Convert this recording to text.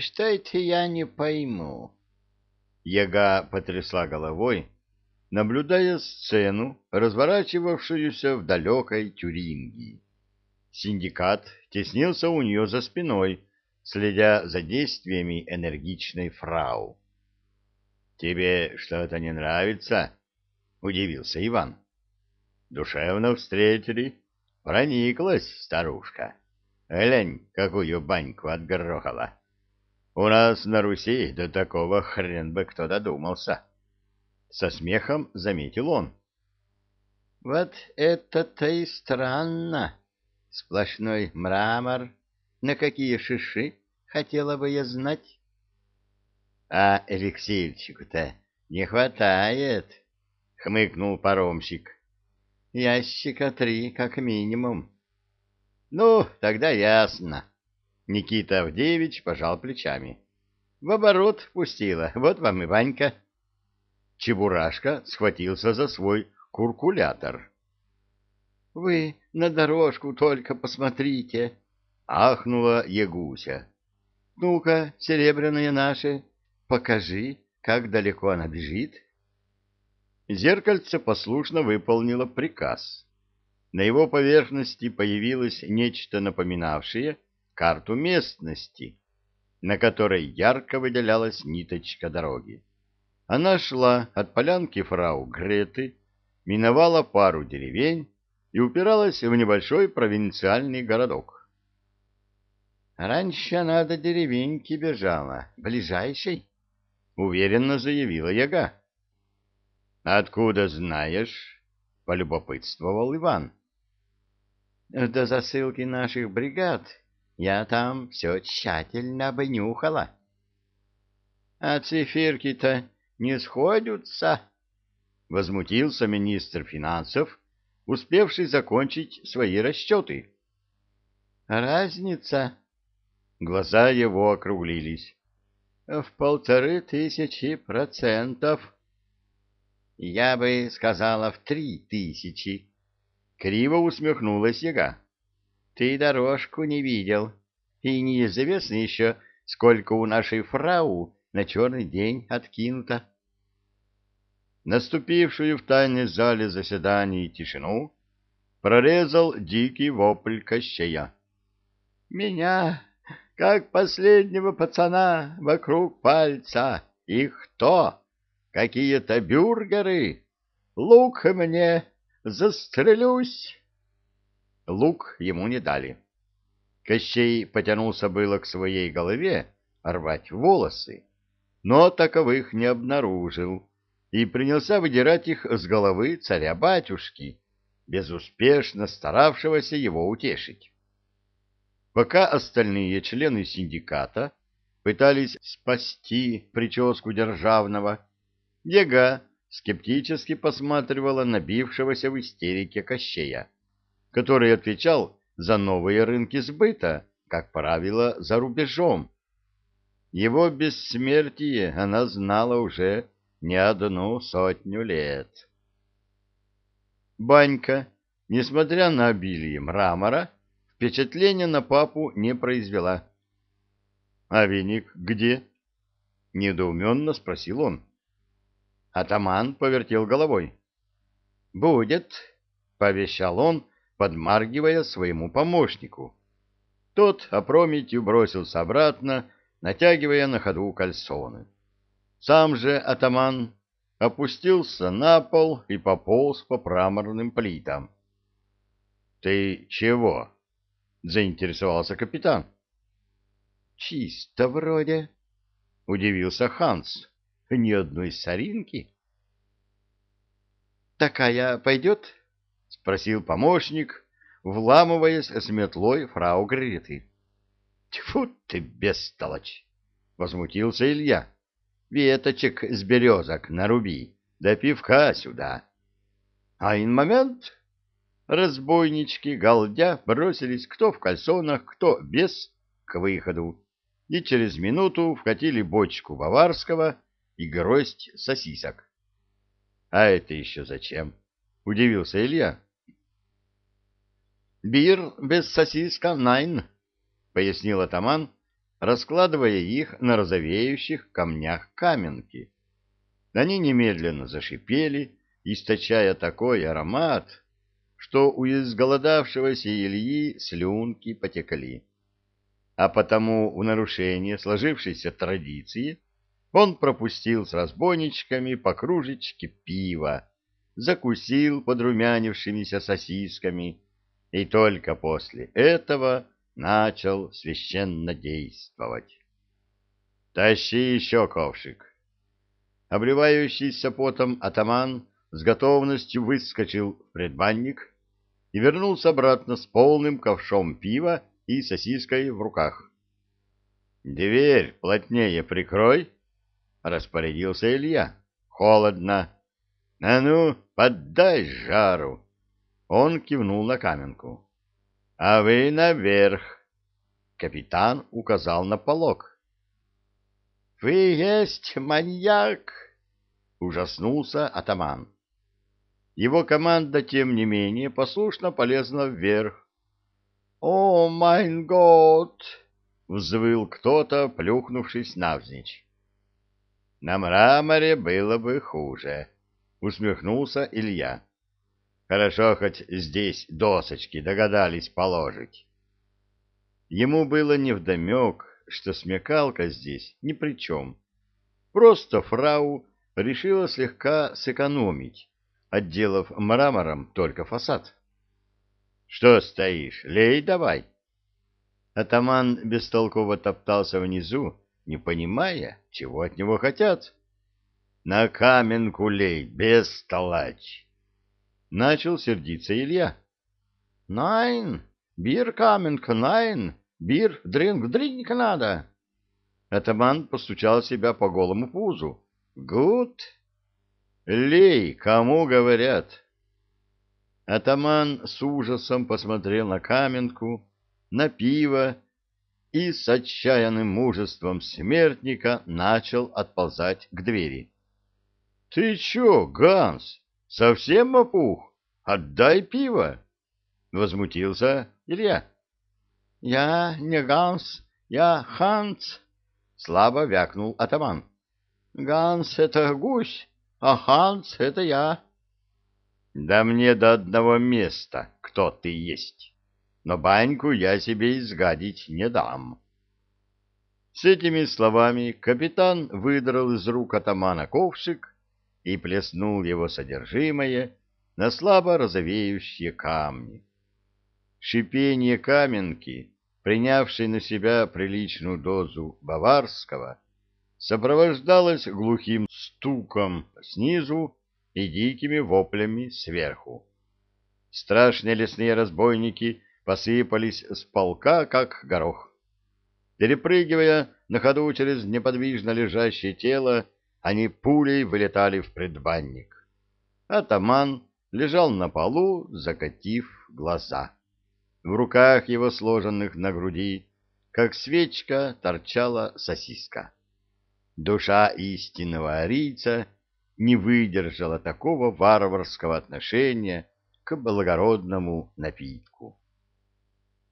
что это я не пойму? Яга потрясла головой, наблюдая сцену, разворачивавшуюся в далекой Тюрингии. Синдикат теснился у нее за спиной, следя за действиями энергичной фрау. — Тебе что-то не нравится? — удивился Иван. — Душевно встретили. Прониклась старушка. Глянь, какую баньку отгрохала. У нас на Руси до такого хрен бы кто додумался. Со смехом заметил он. — Вот это-то и странно. Сплошной мрамор. На какие шиши, хотела бы я знать. А эликсирчику-то не хватает, — хмыкнул паромщик. Ящика три, как минимум. Ну, тогда ясно. Никита Авдеевич пожал плечами. В оборот пустила, вот вам и Ванька. Чебурашка схватился за свой куркулятор. — Вы на дорожку только посмотрите! — ахнула Ягуся. — Ну-ка, серебряные наши, покажи, как далеко она бежит. Зеркальце послушно выполнило приказ. На его поверхности появилось нечто напоминавшее карту местности, на которой ярко выделялась ниточка дороги. Она шла от полянки фрау Греты, миновала пару деревень и упиралась в небольшой провинциальный городок. «Раньше она до деревеньки бежала, ближайшей», — уверенно заявила Яга. «Откуда знаешь?» — полюбопытствовал Иван. «До засылки наших бригад я там все тщательно обнюхала». «А циферки-то не сходятся?» — возмутился министр финансов, успевший закончить свои расчеты. «Разница?» Глаза его округлились. «В полторы тысячи процентов». «Я бы сказала в три тысячи». Криво усмехнулась яга. «Ты дорожку не видел, и неизвестно еще, сколько у нашей фрау на черный день откинуто» наступившую в тайной зале заседаний тишину, прорезал дикий вопль Кощея. «Меня, как последнего пацана, вокруг пальца! И кто? Какие-то бюргеры? Лук мне! Застрелюсь!» Лук ему не дали. Кощей потянулся было к своей голове рвать волосы, но таковых не обнаружил и принялся выдирать их с головы царя-батюшки, безуспешно старавшегося его утешить. Пока остальные члены синдиката пытались спасти прическу державного, Ега скептически посматривала на бившегося в истерике Кощея, который отвечал за новые рынки сбыта, как правило, за рубежом. Его бессмертие она знала уже не одну сотню лет. Банька, несмотря на обилие мрамора, впечатления на папу не произвела. — А веник где? — недоуменно спросил он. Атаман повертел головой. — Будет, — пообещал он, подмаргивая своему помощнику. Тот опрометью бросился обратно, натягивая на ходу кальсоны. Сам же атаман опустился на пол и пополз по праморным плитам. — Ты чего? — заинтересовался капитан. — Чисто вроде, — удивился Ханс. — Ни одной соринки. — Такая пойдет? — спросил помощник, вламываясь с метлой фрау Гриты. — Тьфу ты, бестолочь! — возмутился Илья веточек с березок наруби, да пивка сюда. А ин момент разбойнички, галдя, бросились кто в кальсонах, кто без, к выходу, и через минуту вкатили бочку баварского и гроздь сосисок. — А это еще зачем? — удивился Илья. — Бир без сосиска найн, — пояснил атаман, раскладывая их на розовеющих камнях каменки. Они немедленно зашипели, источая такой аромат, что у изголодавшегося Ильи слюнки потекли. А потому в нарушение сложившейся традиции он пропустил с разбойничками по кружечке пива, закусил подрумянившимися сосисками и только после этого начал священно действовать. «Тащи еще ковшик!» Обливающийся потом атаман с готовностью выскочил в предбанник и вернулся обратно с полным ковшом пива и сосиской в руках. «Дверь плотнее прикрой!» — распорядился Илья. «Холодно. А ну, поддай жару!» Он кивнул на каменку. «А вы наверх!» Капитан указал на полог. «Вы есть маньяк!» — ужаснулся атаман. Его команда, тем не менее, послушно полезла вверх. «О, майн год!» — взвыл кто-то, плюхнувшись навзничь. На мраморе было бы хуже, усмехнулся Илья. Хорошо, хоть здесь досочки догадались положить. Ему было невдомек, что смекалка здесь ни при чем. Просто фрау решила слегка сэкономить, отделав мрамором только фасад. — Что стоишь? Лей давай. Атаман бестолково топтался внизу, не понимая, чего от него хотят. На каменку лей, без толач. Начал сердиться Илья. Найн, бир каменка, найн, бир, дринг, дринг надо. Атаман постучал себя по голому пузу. Гуд. Лей, кому говорят? Атаман с ужасом посмотрел на каменку, на пиво и с отчаянным мужеством смертника начал отползать к двери. — Ты чё, Ганс, совсем опух? Отдай пиво! — возмутился Илья. — Я не Ганс, я Ханс, — слабо вякнул атаман. — Ганс — это гусь, а Ханс — это я. — Да мне до одного места, кто ты есть но баньку я себе изгадить не дам. С этими словами капитан выдрал из рук атамана ковшик и плеснул его содержимое на слабо розовеющие камни. Шипение каменки, принявшей на себя приличную дозу баварского, сопровождалось глухим стуком снизу и дикими воплями сверху. Страшные лесные разбойники посыпались с полка, как горох. Перепрыгивая на ходу через неподвижно лежащее тело, они пулей вылетали в предбанник. Атаман лежал на полу, закатив глаза. В руках его, сложенных на груди, как свечка, торчала сосиска. Душа истинного арийца не выдержала такого варварского отношения к благородному напитку.